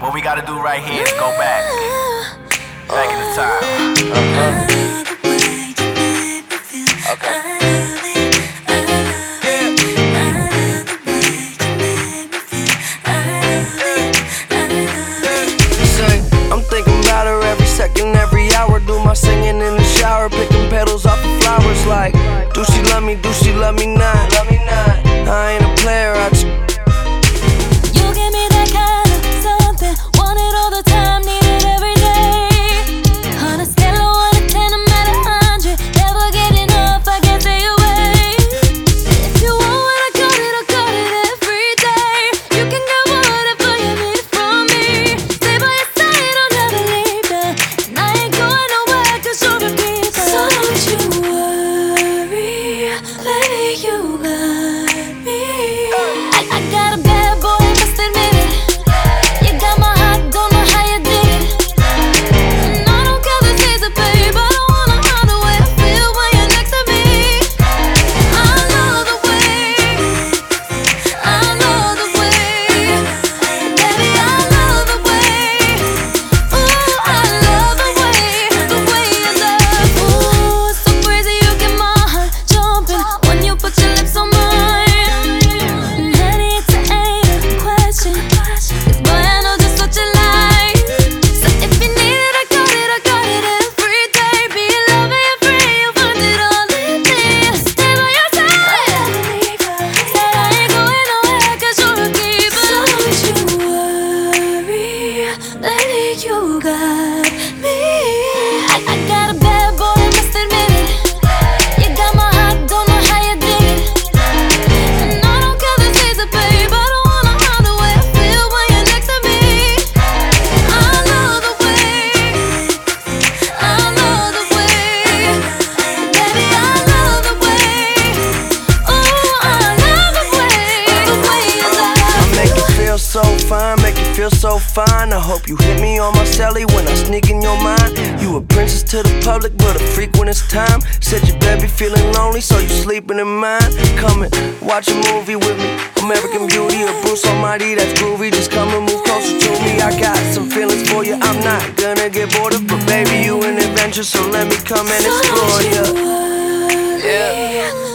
What we gotta do right here is go back. Back in the time. Uh-huh. Okay. I'm thinking about her every second, every hour. Do my singing in the shower, picking petals off the flowers. Like, do she love me? Do she love me not? 自由啊。fine, make you feel so fine. I hope you hit me on my celly when I sneak in your mind. You a princess to the public, but a freak when it's time. Said you better be feeling lonely, so you sleeping in mine. Come and watch a movie with me. American Beauty or Bruce Almighty, that's groovy. Just come and move closer to me. I got some feelings for you. I'm not gonna get bored of, but baby, you an adventure, so let me come and explore you. Yeah.